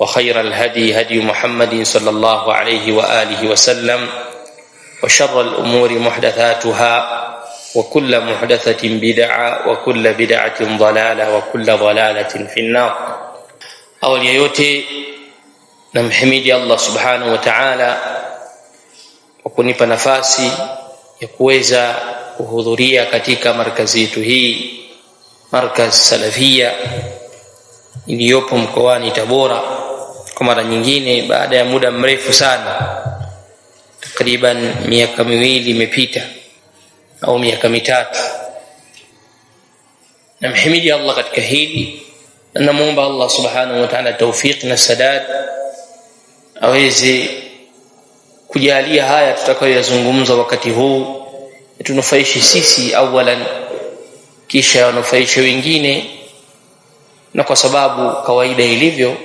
وخير الهدي هدي محمد صلى الله عليه وآله وسلم وشر الأمور محدثاتها وكل محدثة بدعة وكل بدعة ضلالة وكل ضلالة في النار. أول يوتي نحمد الله سبحانه وتعالى وكوني بنفاسي يكويزا حضوريا كتيكا مركزيتو هي مركز سلفية اليوم كواني تبورا kwa mara nyingine baada ya muda mrefu sana. Takriban miaka miwili imepita au miaka mitatu. Namhimidi Allah katika hili na namuomba Allah subhanahu wa ta'ala tawfiq na sadad aweze kujalia haya tutakayoyazungumza wakati huu tunufaishe sisi awalan kisha wanufaishe wengine na kwa sababu kawaida ilivyo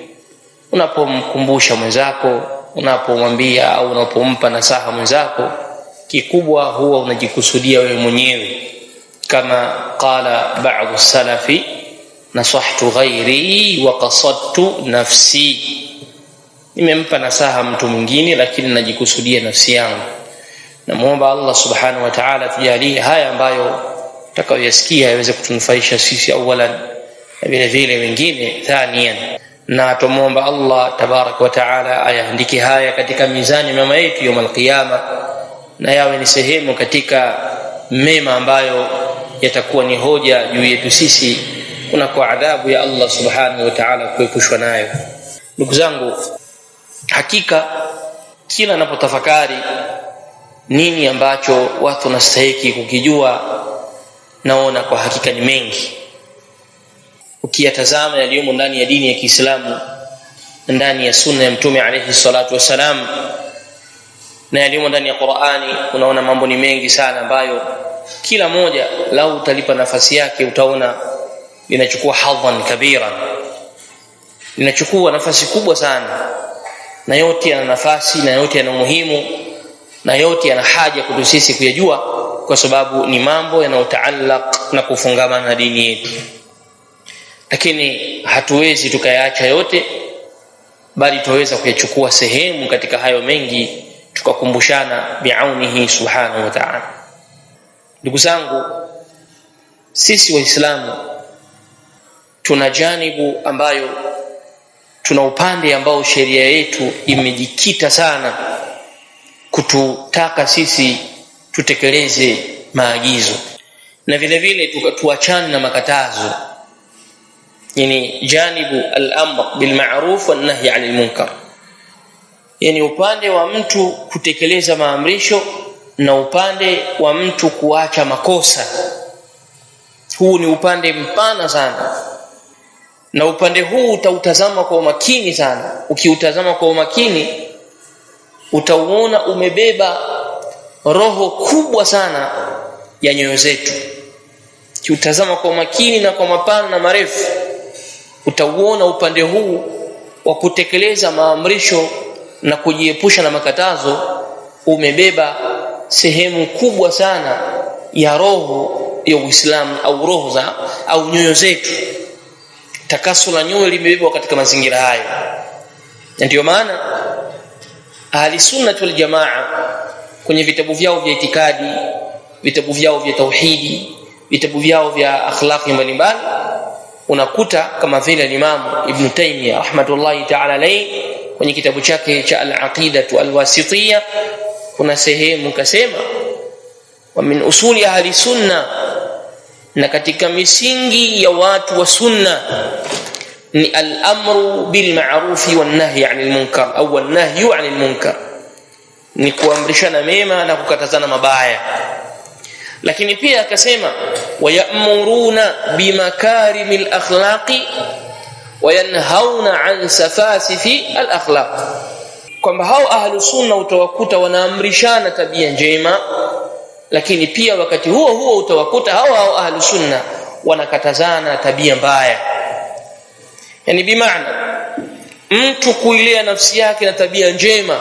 unapomkumbusha mwenzako unapomwambia au unapompa nasaha mwenzako kikubwa huwa unajikusudia wewe mwenyewe. Kama qala ba'du salafi nasahtu ghairi wa qasadtu nafsi. Nimempa nasaha mtu mwingine lakini najikusudia nafsi yangu. Namwomba Allah subhanahu wa ta'ala tujalie haya ambayo tutakayoyasikia yaweze kutunufaisha sisi awalan na vile vile wengine thaniyan na tumuomba allah tabaraka wataala ayaandike haya katika mizani mema yetu yauma alqiama na yawe ni sehemu katika mema ambayo yatakuwa ni hoja juu yetu sisi kuna kwa adhabu ya allah subhanahu wataala kuepushwa nayo. Ndugu zangu hakika kila napotafakari nini ambacho watu nastahiki kukijua naona kwa hakika ni mengi ukiyatazama yaliyomo ndani ya dini ya Kiislamu ndani ya sunna ya mtume alayhi salatu wasalam na yaliyomo ndani ya Qur'ani unaona mambo ni mengi sana ambayo kila moja lau utalipa nafasi yake utaona linachukua hadhan kabira linachukua nafasi kubwa sana. Na yote yana nafasi na yote yana umuhimu na yote yana haja kwetu sisi kuyajua kwa sababu ni mambo yanayotaalaq na kufungamana na dini yetu lakini hatuwezi tukayaacha yote bali tuweza kuyachukua sehemu katika hayo mengi tukakumbushana biaunihi subhanahu wa ta'ala. Ndugu zangu sisi waislamu tuna janibu ambayo tuna upande ambao sheria yetu imejikita sana kututaka sisi tutekeleze maagizo. Na vile vile tuachane na makatazo yani janibu al-amr bil ma'ruf wan nahy 'anil munkar. Yani upande wa mtu kutekeleza maamrisho na upande wa mtu kuacha makosa. Huu ni upande mpana sana. Na upande huu utautazama kwa umakini sana. Ukiutazama kwa umakini utauona umebeba roho kubwa sana ya nyoyo zetu. Kiutazama kwa umakini na kwa mapana na marefu utauona upande huu wa kutekeleza maamrisho na kujiepusha na makatazo umebeba sehemu kubwa sana ya roho ya Uislamu au roho za au nyoyo zetu. Takaso la nyoyo limebebwa katika mazingira hayo. Na ndio maana ahli sunnati wal jamaa kwenye vitabu vyao vya itikadi vitabu vyao vya tauhidi vitabu vyao vya akhlaqi mbalimbali unakuta kama vile Imam Ibn Taymiyyah rahmatullahi ta'ala alayhi kwenye kitabu chake cha al-aqidatu al-wasitiyya kuna sehemu kasema wa min usuli ahli sunna na katika misingi ya watu wa sunna ni al-amru bil ma'rufi wan nahyi 'anil munkar au wan nahyu 'anil munkar. Ni kuamrishana mema na kukatazana mabaya lakini pia akasema wayamuruna bimakarimil akhlaqi wayanhauna an safasifi al akhlaq kwamba hao ahlu sunna utawakuta wanaamrishana tabia njema lakini pia wakati huo huo utawakuta hao hao ahlu sunna wanakatazana tabia mbaya. Yani bimaana mtu kuilea nafsi yake na tabia njema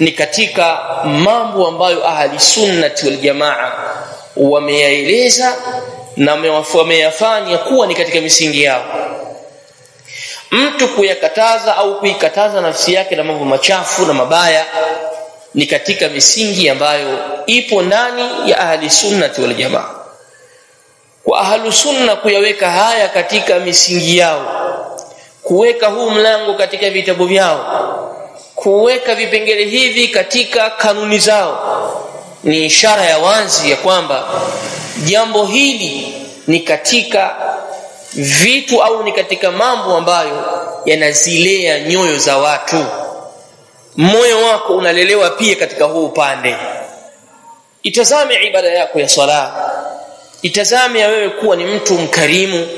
ni katika mambo ambayo ahli sunnati wal jamaa wameyaeleza na wameyafanya kuwa ni katika misingi yao. Mtu kuyakataza au kuikataza nafsi yake na mambo machafu na mabaya ni katika misingi ambayo ipo ndani ya ahli sunnati wal jamaa. Kwa ahlu sunna kuyaweka haya katika misingi yao kuweka huu mlango katika vitabu vyao kuweka vipengele hivi katika kanuni zao. Ni ishara ya wazi ya kwamba jambo hili ni katika vitu au ni katika mambo ambayo yanazilea nyoyo za watu. Moyo wako unalelewa pia katika huu upande. Itazame ibada yako ya swala. Itazame ya wewe kuwa ni mtu mkarimu.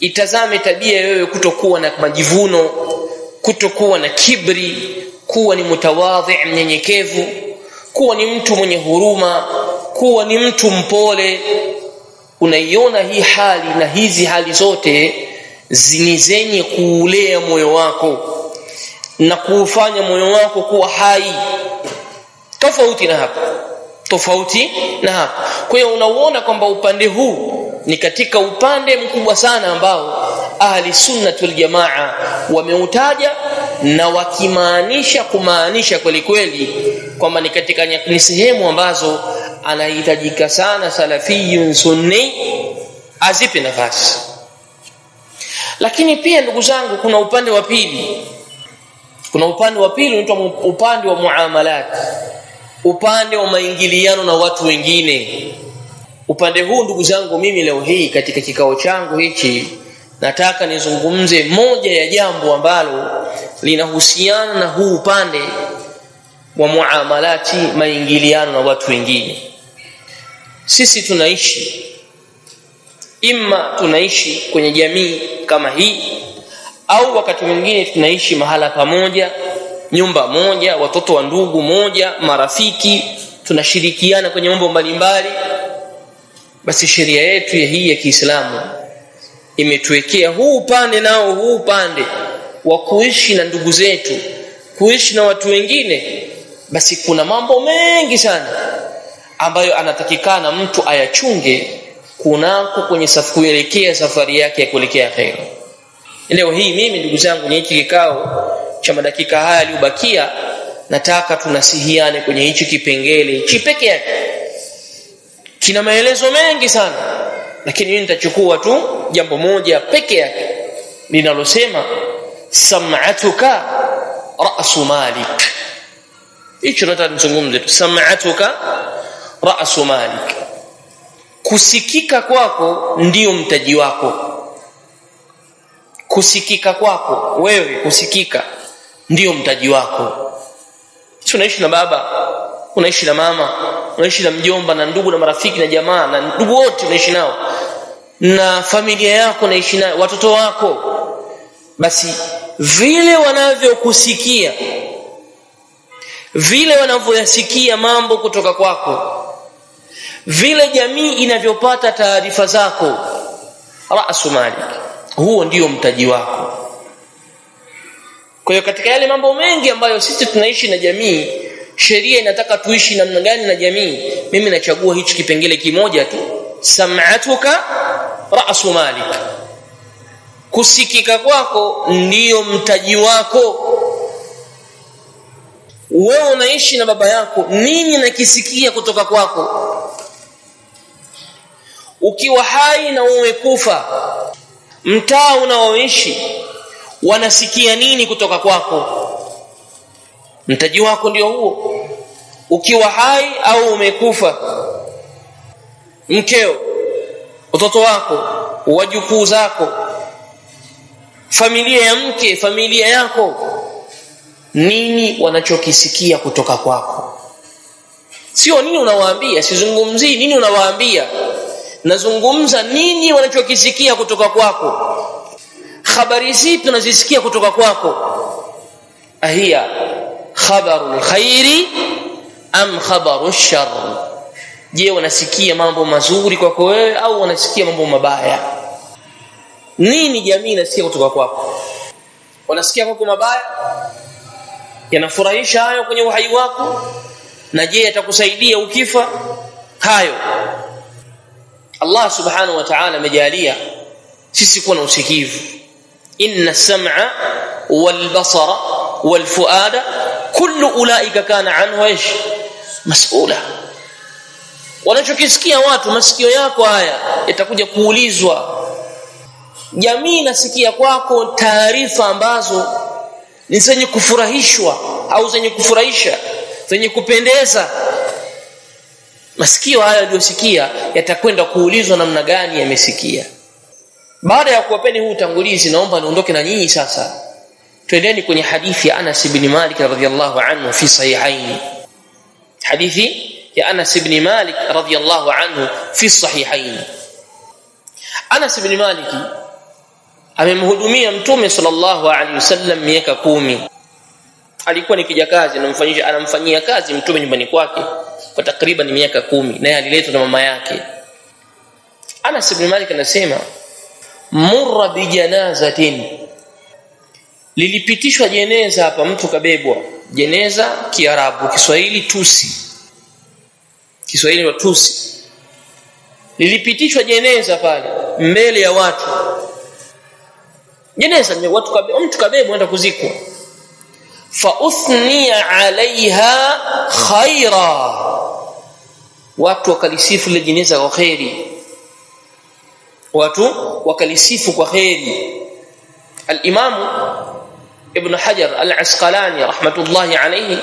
Itazame tabia ya wewe kutokuwa na majivuno kutokuwa na kibri kuwa ni mutawadhi mnyenyekevu kuwa ni mtu mwenye huruma kuwa ni mtu mpole. Unaiona hii hali na hizi hali zote ni zenye kuulea moyo wako na kuufanya moyo wako kuwa hai. Tofauti na hapo tofauti na hapo kwa hiyo unauona kwamba upande huu ni katika upande mkubwa sana ambao ahli sunnatul jamaa wameutaja na wakimaanisha kumaanisha kweli kweli kwamba ni katika ni sehemu ambazo anahitajika sana salafiyun sunni azipe nafasi. Lakini pia ndugu zangu kuna upande wa pili. Kuna upande wa pili unaitwa upande wa muamalat. Upande wa maingiliano na watu wengine. Upande huu ndugu zangu mimi leo hii katika kikao changu hichi nataka nizungumze moja ya jambo ambalo linahusiana na huu upande wa muamalati maingiliano na watu wengine. Sisi tunaishi imma tunaishi kwenye jamii kama hii au wakati mwingine tunaishi mahala pamoja nyumba moja watoto wa ndugu moja marafiki tunashirikiana kwenye mambo mbalimbali. Basi sheria yetu ya hii ya Kiislamu imetuwekea huu upande nao huu upande wa kuishi na ndugu zetu kuishi na watu wengine basi kuna mambo mengi sana ambayo anatakikana mtu ayachunge kunako kwenye kuelekea safari yake ya kuelekea kheri leo hii mimi ndugu zangu ni hiki kikao cha madakika haya yaliyobakia nataka tunasihiane kwenye hichi kipengele hichi peke yake. Kina maelezo mengi sana lakini mimi nitachukua tu jambo moja peke yake linalosema sam'atuka ra'su malik. Hicho nataka sam'atuka ra'su malik. Kusikika kwako ndiyo mtaji wako. Kusikika kwako wewe kusikika ndiyo mtaji wako. Si unaishi na baba unaishi na mama unaishi na mjomba na ndugu na marafiki na jamaa na ndugu wote unaishi nao. Na familia yako unaishi nayo watoto wako basi vile wanavyokusikia vile wanavyoyasikia mambo kutoka kwako vile jamii inavyopata taarifa zako rasu malik huo ndio mtaji wako. Kwa hiyo katika yale mambo mengi ambayo sisi tunaishi na jamii sheria inataka tuishi namna gani na jamii mimi nachagua hichi kipengele kimoja tu sam'atuka ra'su malik kusikika kwako ndiyo mtaji wako. Wewe unaishi na baba yako nini nakisikia kutoka kwako? Ukiwa hai na umekufa mtaa unaoishi wanasikia nini kutoka kwako? Mtaji wako ndio huo. Ukiwa hai au umekufa mkeo watoto wako wajukuu zako familia ya mke familia yako. Nini wanachokisikia kutoka kwako? Sio nini unawaambia sizungumzii nini unawaambia? Nazungumza nini wanachokisikia kutoka kwako? Habari zipi unazisikia kutoka kwako? Ahia khabaru lkhairi am khabaru shar je wanasikia mambo mazuri kwako wewe au wanasikia mambo mabaya nini jamii inasikia kutoka kwako? Wanasikia kwako mabaya? Yanafurahisha hayo kwenye uhai wako? Na je yatakusaidia ukifa? Hayo. Allah subhanahu wa ta'ala amejalia sisi kuwa na usikivu. Inna sam'a wal basara wal fuada kullu ulaika kana anhu ish mas'ula. Wanachokisikia watu masikio yako haya yatakuja kuulizwa jamii inasikia kwako taarifa ambazo ni zenye kufurahishwa au zenye kufurahisha zenye kupendeza. Masikio haya yaliyosikia yatakwenda kuulizwa namna gani yamesikia. Baada ya kuwapeni huu utangulizi naomba niondoke na nyinyi sasa. Twendeni kwenye hadithi ya Anas ibn Malik radhiyallahu anhu fi sahihaini. Hadithi ya Anas ibn Malik radhiyallahu anhu fi sahihaini. Anas ibn Malik amemhudumia mtume sallallahu alaihi wasallam miaka kumi. Alikuwa ni kijakazi anamfanyisha anamfanyia kazi mtume nyumbani kwake kwa takriban miaka kumi naye aliletwa na mama yake. Anas ibn Malik anasema murra bi janazatin. Lilipitishwa jeneza hapa mtu kabebwa. Jeneza kiarabu kiswahili tusi. Kiswahili wa tusi. Lilipitishwa jeneza pale mbele ya watu jeneza watu kabe, mtu kabe mwenda kuzikwa. Fa uthniya alaiha khaira. Watu wakalisifu ile jeneza kwa khairi watu wakalisifu kwa khairi al-Imam Ibn Hajar al-Asqalani rahmatullahi alayhi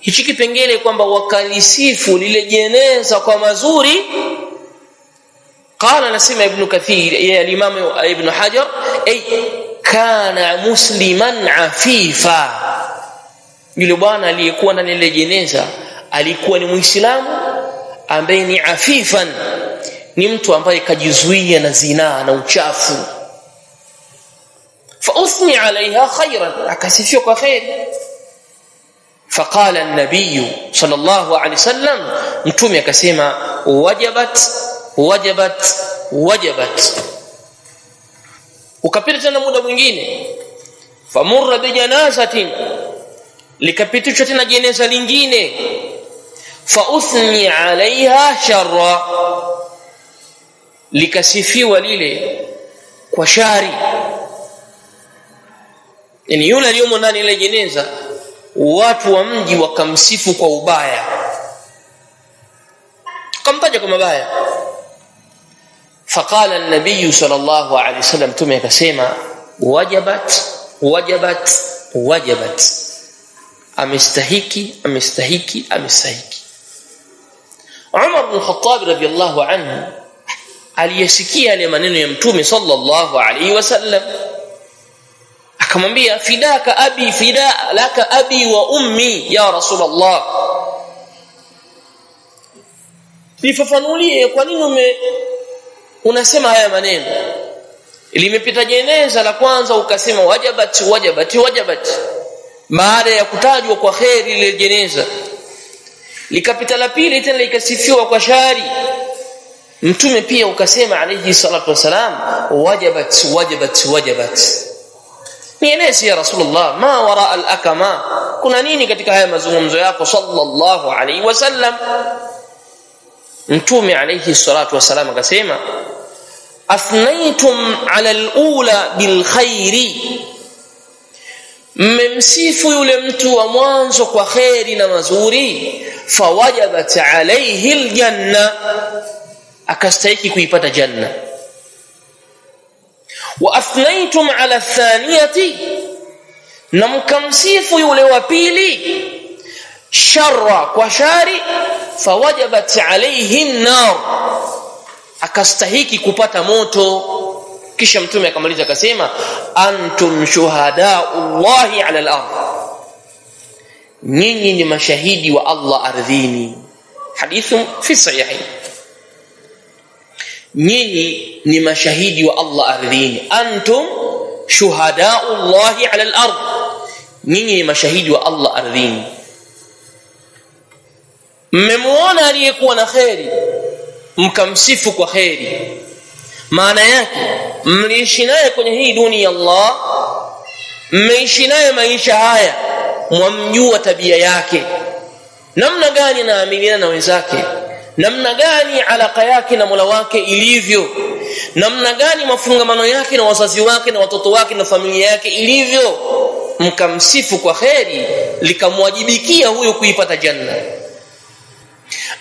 hichi kipengele kwamba wakalisifu lile jeneza kwa mazuri قال نسمع ابن كثير يا الامام ابن حجر اي كان مسلما عفيفا yule bwana aliyekuwa ndani ile jeneza alikuwa ni muislamu ambaye ni afifan ni mtu ambaye kajizuia na zinaa na uchafu فاثني عليها خيرا akasifia kwa khair فقال النبي صلى الله عليه وسلم mtume akasema wajabat wajabat wajabat. Ukapita tena muda mwingine. Famurra bi janazatin likapitishwa tena jeneza lingine. Fauthni alaiha sharra. Likasifiwa lile kwa shari. Yani yule aliyomo ndani ile jeneza watu wa mji wakamsifu kwa ubaya. Kamtaja kwa mabaya فقال النبي صلى الله عليه وسلم تمي akasema wajabat wajabat wajabat amestahiki amestahiki amestahiki Umar bin Khattab radiyallahu anhu aliyesikia yale maneno ya mtume sallallahu alaihi wasallam akamwambia fidaka abi fida laka abi wa ummi ya rasulullah nifafanulie kwa nini ume unasema haya maneno. Limepita jeneza la kwanza ukasema wajabat wajabat wajabat. Baada ya kutajwa kwa kheri ile jeneza. Likapita la pili tena likasifiwa kwa shari. Mtume pia ukasema alayhi salatu wasalam wajabat wajabat wajabat. Nieleze ya rasulullah ma wara alakama? Kuna nini katika haya mazungumzo yako? Sallallahu alayhi wasallam. Mtume alayhi salatu wasalam akasema أثنيتم على الأولى بالخير. ممسيف يلمت ومانزق وخيرنا مزوري فوجبت عليه الجنة. أكستيكي كيبة جنة. وأثنيتم على الثانية نمكمسيف يولي وبيلي شر وشار فوجبت عليه النار. Akastahiki kupata moto. Kisha mtume akamaliza akasema antum shuhadaullahi ala al-ard nyinyi ni mashahidi wa Allah ardhini. Hadithu fi sahihain nyinyi ni mashahidi wa Allah ardhini. Antum shuhadaullahi ala al-ard nyinyi ni mashahidi wa Allah ardhini. Mmemwona aliyekuwa na kheri mkamsifu kwa kheri. Maana yake mliishi naye kwenye hii dunia Allah mmeishi naye maisha haya mwamjua tabia yake. Namna gani anaamiliana na wenzake? Namna gani alaka yake na Mola wake ilivyo? Namna gani mafungamano yake na wazazi wake na watoto wake na familia yake ilivyo? Mkamsifu kwa kheri likamwajibikia huyo kuipata janna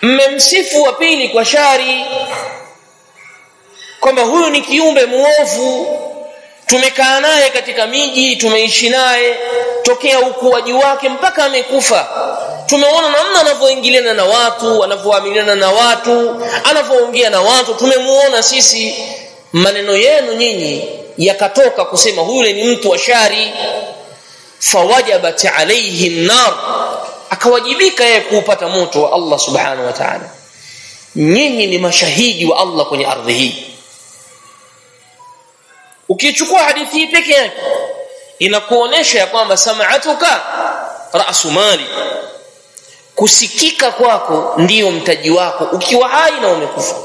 mmemsifu wa pili kwa shari kwamba huyu ni kiumbe muovu tumekaa naye katika miji tumeishi naye tokea ukuaji wake mpaka amekufa. Tumeona namna anavyoingiliana na watu anavyoamiliana na watu anavyoongea na watu. Tumemuona sisi. Maneno yenu nyinyi yakatoka kusema huyu ni mtu wa shari. Fawajabat alayhi nar akawajibika yeye kuupata moto wa Allah subhanahu wa ta'ala. Nyinyi ni mashahidi wa Allah kwenye ardhi hii. Ukichukua hadithi hii peke yake inakuonesha ya kwamba sam'atuka ra'su mali. Kusikika kwako ndiyo mtaji wako. Ukiwa hai na umekufa.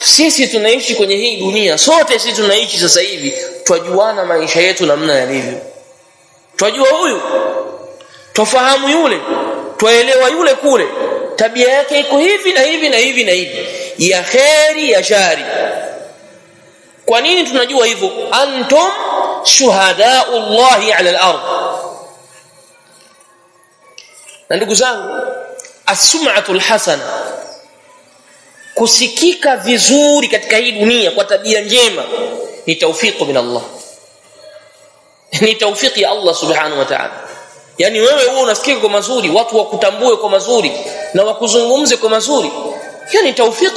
Sisi tunaishi kwenye hii dunia sote sisi tunaishi sasa hivi. Twajuana maisha yetu namna yalivyo. Twajua huyu twafahamu yule twaelewa yule kule. Tabia yake iko hivi na hivi na hivi na hivi. Ya kheri ya shari. Kwa nini tunajua hivyo? Antum shuhadaullahi ala al-ard. Na ndugu zangu as-sum'atu al-hasana kusikika vizuri katika hii dunia kwa tabia njema ni tawfiki min Allah. Ni taufiki ya Allah subhanahu wa ta'ala yani wewe huo unafikiri kwa mazuri watu wakutambue kwa mazuri na wakuzungumze kwa mazuri. Hiyo ni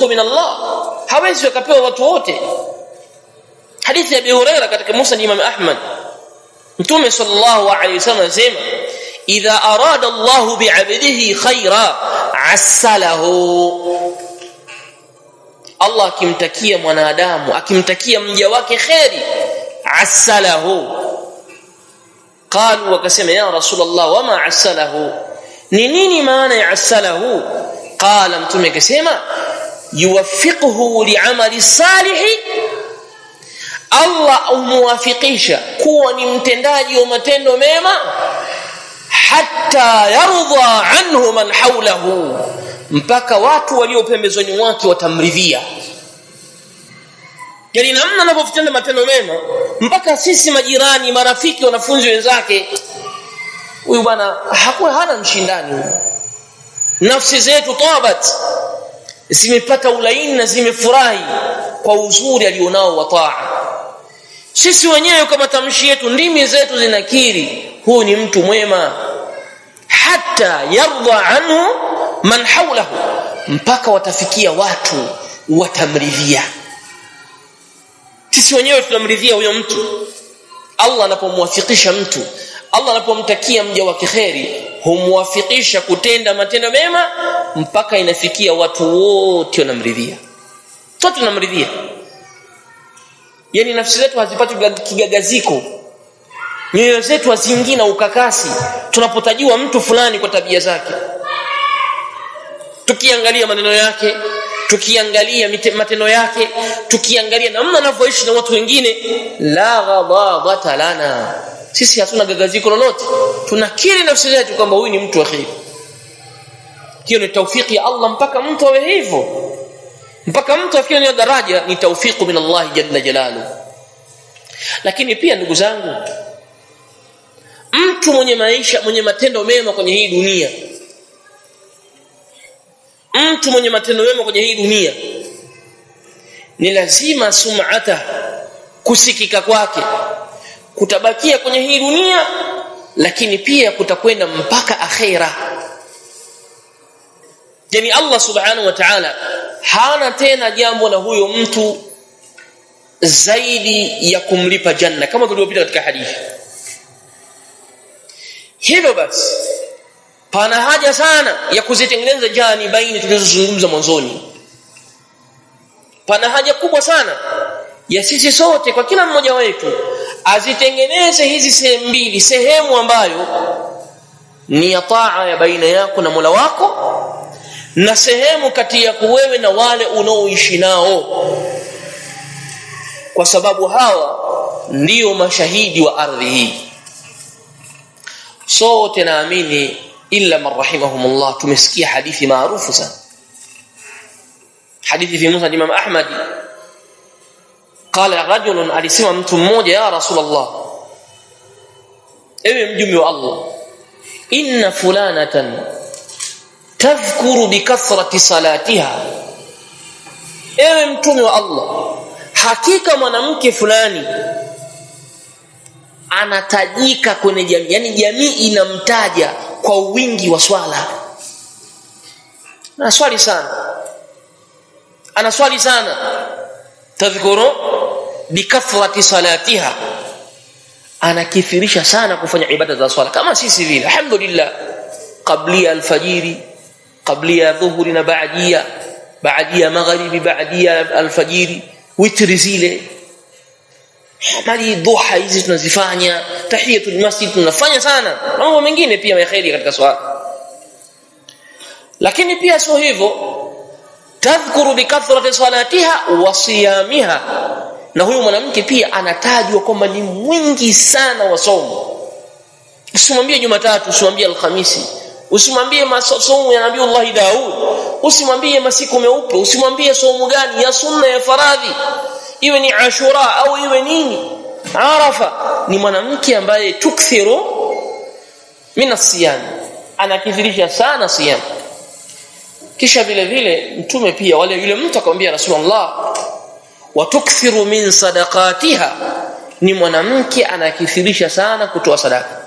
min Allah. Hawezi wakapewa watu wote. Hadithi ya Abi Huraira katika Musnad Imam Ahmad. Mtume sallallahu alayhi wasallam anasema idha arada Allah bi'abdihi khaira asalahu Allah akimtakia mwanadamu akimtakia mja wake khairi assalahu qalu wakasema ya rasulullah wama asalahu ni nini maana ya assalahu qala mtume akasema yuwaffiquhu li'amali salihi. Allah umuwafikisha kuwa ni mtendaji wa matendo mema hatta yardha anhu man hawlahu mpaka watu walio pembezoni mwake watamridhia yani namna anavyotenda matendo mema mpaka sisi majirani marafiki wanafunzi wenzake huyu bwana hakuwa hana mshindani. Nafsi zetu tabat zimepata ulaini na zimefurahi kwa uzuri alionao wa taa. Sisi wenyewe kwa matamshi yetu ndimi zetu zinakiri huyu ni mtu mwema. Hata yarda anhu man hawlahu mpaka watafikia watu watamridhia sisi wenyewe tunamridhia huyo mtu. Allah anapomwafikisha mtu Allah anapomtakia mja wake kheri humwafikisha kutenda matendo mema mpaka inafikia watu wote wanamridhia. Sote tunamridhia. Yani nafsi zetu hazipati kigagaziko. Nyoyo zetu hazingii na ukakasi tunapotajiwa mtu fulani kwa tabia zake. Tukiangalia maneno yake tukiangalia matendo yake tukiangalia namna anavyoishi na watu wengine la ghadabata lana. Sisi hatuna gagaziko lolote. Tunakiri nafsi zetu kwamba huyu ni mtu wa kheri. Hiyo ni taufiki ya Allah mpaka mtu awe hivyo. Mpaka mtu afikie hiyo daraja ni taufiku min Allah jalla jalalu. Lakini pia ndugu zangu mtu mwenye maisha mwenye matendo mema kwenye hii dunia mtu mwenye matendo mema kwenye hii dunia ni lazima sum'ata kusikika kwake. Kutabakia kwenye hii dunia lakini pia kutakwenda mpaka akhera. Yani Allah subhanahu wa ta'ala hana tena jambo la huyo mtu zaidi ya kumlipa janna kama tulivyopita katika hadithi. Hivyo basi pana haja sana ya kuzitengeneza jani baini tulizozungumza mwanzoni. Pana haja kubwa sana ya sisi sote kwa kila mmoja wetu azitengeneze hizi sehemu mbili sehemu ambayo ni ya taa ya baina yako na Mola wako na sehemu kati yako wewe na wale unaoishi nao. Kwa sababu hawa ndiyo mashahidi wa ardhi hii. Sote naamini illa man rahimahumullah tumesikia hadithi maarufu sana hadithi fi musnad imam ahmad qala rajulun alisema mtu mmoja ya rasulullah ewe mjumbe wa allah inna fulanatan tadhkuru bikathrati salatiha ewe mtume wa allah hakika mwanamke fulani anatajika kwenye jamii yani jamii inamtaja kwa wingi wa swala na swali sana ana swali sana tadhkuru bikathrati salatiha anakithirisha sana kufanya ibada za swala kama sisi vile alhamdulillah qablia alfajiri qablia dhuhuri na baadia baadia magharibi baadia alfajiri witri zile mali duha hizi tunazifanya tahiyatul masjid tunafanya sana. Mambo mengine pia ya khairi katika swala. Lakini pia sio hivyo. Tadhkuru bikathrati salatiha wa siyamiha. Na huyu mwanamke pia anatajwa kwamba ni mwingi sana wa somo usimwambie jumatatu usimwambie alhamisi. Usimwambie masomo ya nabii Allah Daud. Usimwambie masiku meupe. Usimwambie somo gani? Ya sunna ya faradhi iwe ni ashura au iwe nini? Arafa ni mwanamke ambaye tukthiru min asiyam anakithirisha sana siyam. Kisha vile vile mtume pia wale yule mtu akamwambia rasulullah watukthiru min sadaqatiha. Ni mwanamke anakithirisha sana kutoa sadaka